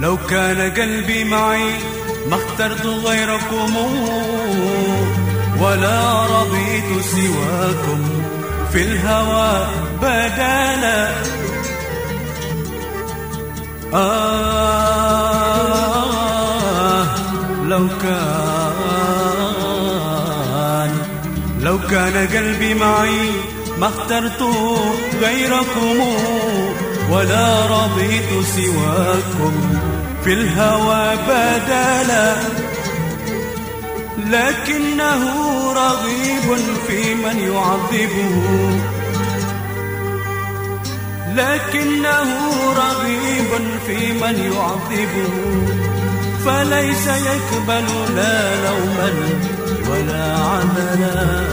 لو كان قلبي معي ما اخترت غيركم ولا رضيت سواكم في الهوى بدالا آه لو كان لو كان قلبي معي ما اخترت غيركم ولا رضيت سواكم في الهوى بدلا. لكنه رغيب في من يعذبه. لكنه رغيب في من يعذبه. فليس يقبل لا لوما ولا عملا.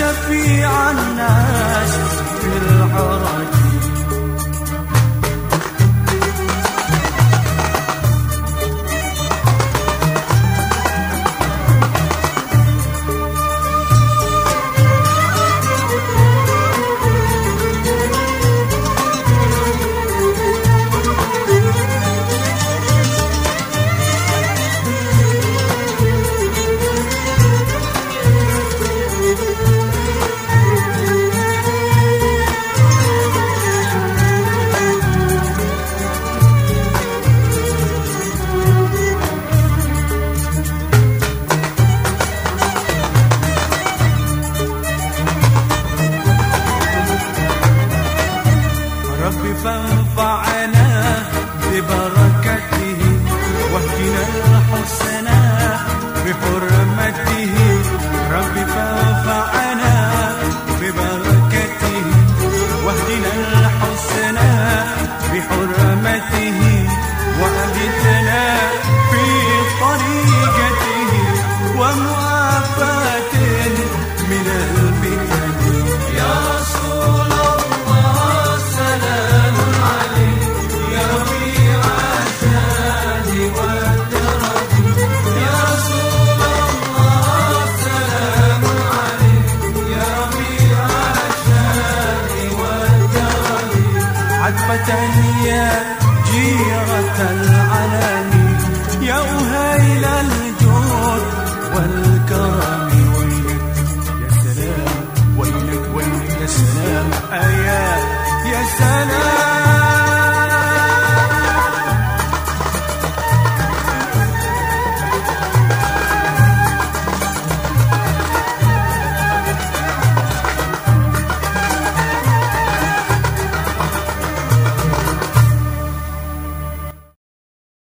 شفيع الناس في الحرج 芬芳。شعبة يا جيرة العلن يا وهيل الجود والعلم